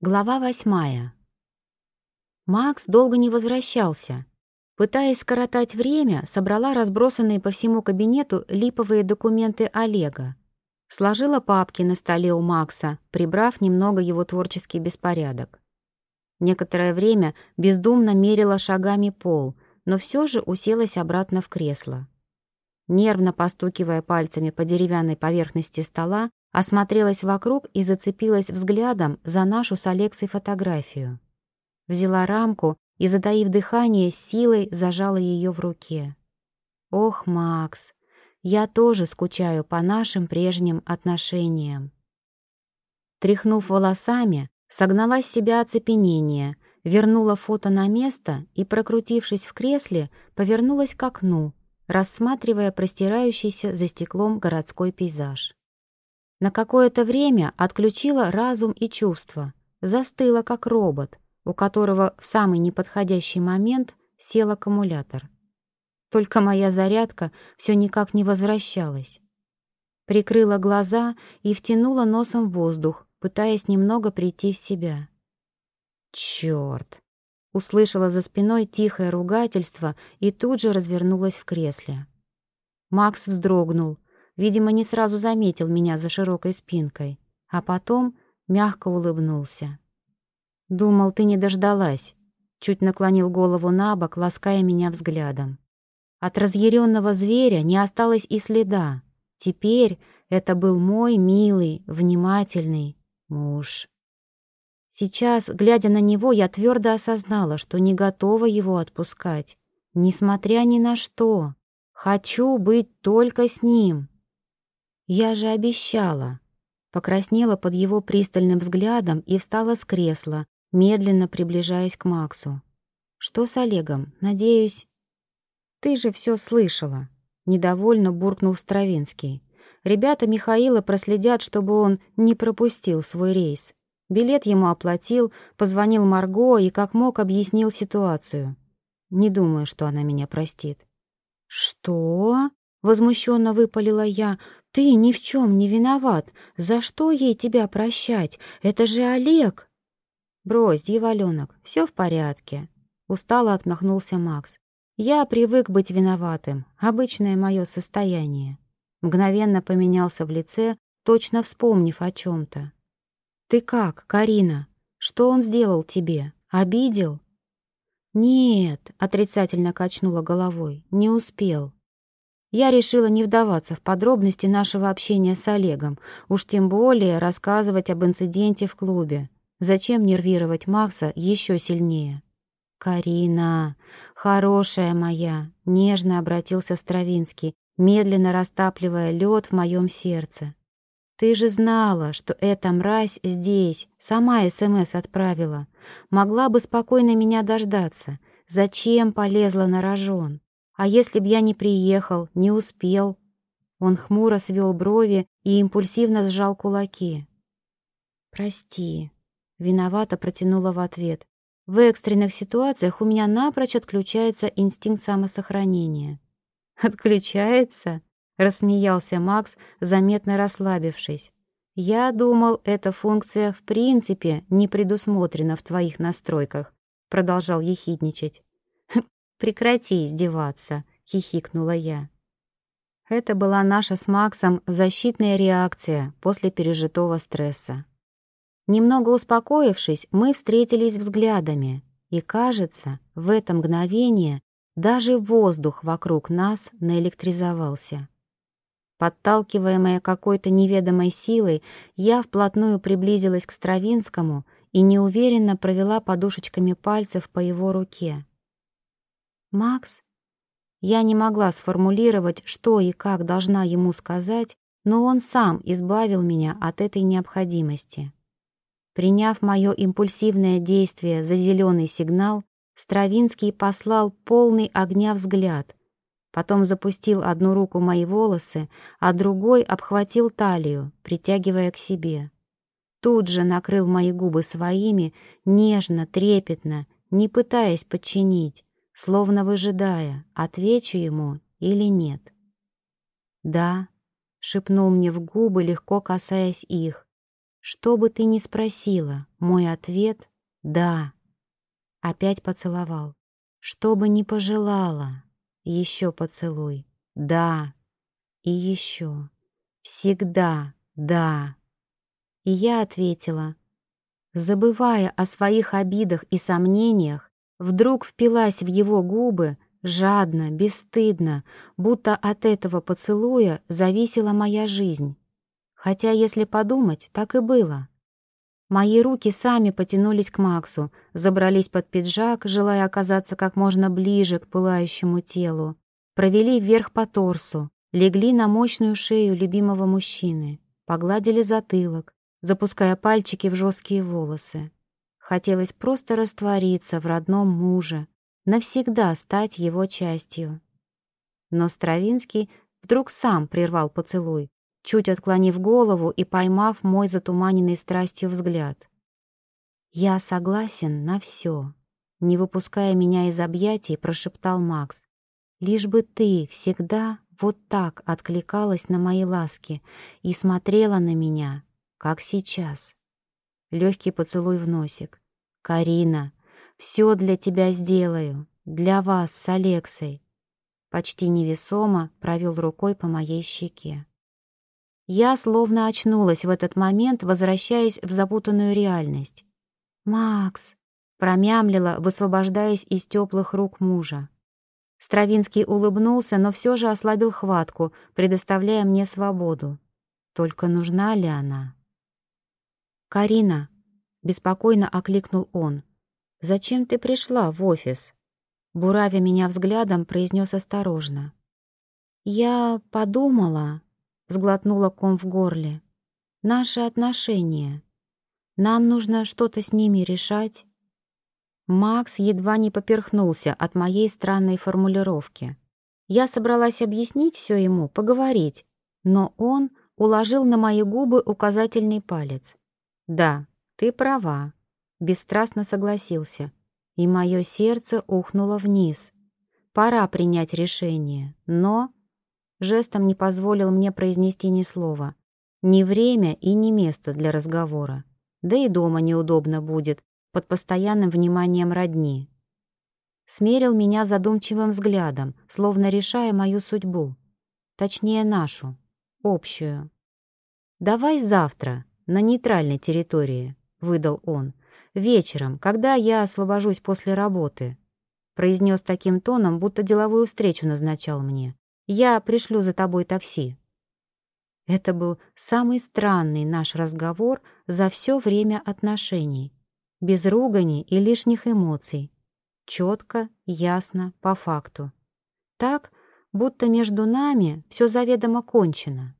Глава восьмая. Макс долго не возвращался. Пытаясь скоротать время, собрала разбросанные по всему кабинету липовые документы Олега. Сложила папки на столе у Макса, прибрав немного его творческий беспорядок. Некоторое время бездумно мерила шагами пол, но все же уселась обратно в кресло. Нервно постукивая пальцами по деревянной поверхности стола, Осмотрелась вокруг и зацепилась взглядом за нашу с Алексой фотографию. Взяла рамку и, затаив дыхание, силой зажала ее в руке. «Ох, Макс, я тоже скучаю по нашим прежним отношениям». Тряхнув волосами, согнала с себя оцепенение, вернула фото на место и, прокрутившись в кресле, повернулась к окну, рассматривая простирающийся за стеклом городской пейзаж. На какое-то время отключила разум и чувства, застыла как робот, у которого в самый неподходящий момент сел аккумулятор. Только моя зарядка все никак не возвращалась. Прикрыла глаза и втянула носом воздух, пытаясь немного прийти в себя. «Чёрт!» — услышала за спиной тихое ругательство и тут же развернулась в кресле. Макс вздрогнул — Видимо, не сразу заметил меня за широкой спинкой, а потом мягко улыбнулся. «Думал, ты не дождалась», — чуть наклонил голову на бок, лаская меня взглядом. От разъяренного зверя не осталось и следа. Теперь это был мой милый, внимательный муж. Сейчас, глядя на него, я твердо осознала, что не готова его отпускать, несмотря ни на что. Хочу быть только с ним. «Я же обещала!» Покраснела под его пристальным взглядом и встала с кресла, медленно приближаясь к Максу. «Что с Олегом? Надеюсь...» «Ты же все слышала!» Недовольно буркнул Стравинский. «Ребята Михаила проследят, чтобы он не пропустил свой рейс. Билет ему оплатил, позвонил Марго и как мог объяснил ситуацию. Не думаю, что она меня простит». «Что?» — возмущенно выпалила я. Ты ни в чем не виноват. За что ей тебя прощать? Это же Олег!» «Брось, дьяволенок, все в порядке», — устало отмахнулся Макс. «Я привык быть виноватым. Обычное мое состояние». Мгновенно поменялся в лице, точно вспомнив о чем-то. «Ты как, Карина? Что он сделал тебе? Обидел?» «Нет», — отрицательно качнула головой, — «не успел». Я решила не вдаваться в подробности нашего общения с Олегом, уж тем более рассказывать об инциденте в клубе. Зачем нервировать Макса еще сильнее? «Карина, хорошая моя!» — нежно обратился Стравинский, медленно растапливая лед в моем сердце. «Ты же знала, что эта мразь здесь, сама СМС отправила. Могла бы спокойно меня дождаться. Зачем полезла на рожон?» А если б я не приехал, не успел? Он хмуро свел брови и импульсивно сжал кулаки. «Прости», — виновато протянула в ответ. «В экстренных ситуациях у меня напрочь отключается инстинкт самосохранения». «Отключается?» — рассмеялся Макс, заметно расслабившись. «Я думал, эта функция в принципе не предусмотрена в твоих настройках», — продолжал ехидничать. «Прекрати издеваться», — хихикнула я. Это была наша с Максом защитная реакция после пережитого стресса. Немного успокоившись, мы встретились взглядами, и, кажется, в это мгновение даже воздух вокруг нас наэлектризовался. Подталкиваемая какой-то неведомой силой, я вплотную приблизилась к Стравинскому и неуверенно провела подушечками пальцев по его руке. «Макс?» Я не могла сформулировать, что и как должна ему сказать, но он сам избавил меня от этой необходимости. Приняв мое импульсивное действие за зеленый сигнал, Стравинский послал полный огня взгляд, потом запустил одну руку мои волосы, а другой обхватил талию, притягивая к себе. Тут же накрыл мои губы своими, нежно, трепетно, не пытаясь подчинить, словно выжидая, отвечу ему или нет. «Да», — шепнул мне в губы, легко касаясь их. Что бы ты ни спросила, мой ответ — да. Опять поцеловал. Что бы ни пожелала, еще поцелуй. Да. И еще. Всегда да. И я ответила, забывая о своих обидах и сомнениях, вдруг впилась в его губы, жадно, бесстыдно, будто от этого поцелуя зависела моя жизнь. Хотя, если подумать, так и было. Мои руки сами потянулись к Максу, забрались под пиджак, желая оказаться как можно ближе к пылающему телу, провели вверх по торсу, легли на мощную шею любимого мужчины, погладили затылок, запуская пальчики в жесткие волосы. Хотелось просто раствориться в родном муже, навсегда стать его частью. Но Стравинский вдруг сам прервал поцелуй, чуть отклонив голову и поймав мой затуманенный страстью взгляд. «Я согласен на все», — не выпуская меня из объятий, прошептал Макс. «Лишь бы ты всегда вот так откликалась на мои ласки и смотрела на меня, как сейчас. Легкий поцелуй в носик. «Карина, все для тебя сделаю, для вас с Алексой». Почти невесомо провел рукой по моей щеке. Я словно очнулась в этот момент, возвращаясь в запутанную реальность. «Макс!» — промямлила, высвобождаясь из теплых рук мужа. Стравинский улыбнулся, но все же ослабил хватку, предоставляя мне свободу. Только нужна ли она? «Карина!» — беспокойно окликнул он. «Зачем ты пришла в офис?» Буравя меня взглядом, произнес осторожно. «Я подумала...» — сглотнула ком в горле. «Наши отношения. Нам нужно что-то с ними решать». Макс едва не поперхнулся от моей странной формулировки. Я собралась объяснить все ему, поговорить, но он уложил на мои губы указательный палец. «Да, ты права», — бесстрастно согласился, и мое сердце ухнуло вниз. «Пора принять решение, но...» Жестом не позволил мне произнести ни слова. Ни время и ни место для разговора. Да и дома неудобно будет, под постоянным вниманием родни. Смерил меня задумчивым взглядом, словно решая мою судьбу. Точнее, нашу, общую. «Давай завтра, на нейтральной территории», — выдал он. «Вечером, когда я освобожусь после работы», — произнес таким тоном, будто деловую встречу назначал мне. «Я пришлю за тобой такси». Это был самый странный наш разговор за все время отношений без ругани и лишних эмоций. Четко, ясно, по факту. Так, будто между нами все заведомо кончено.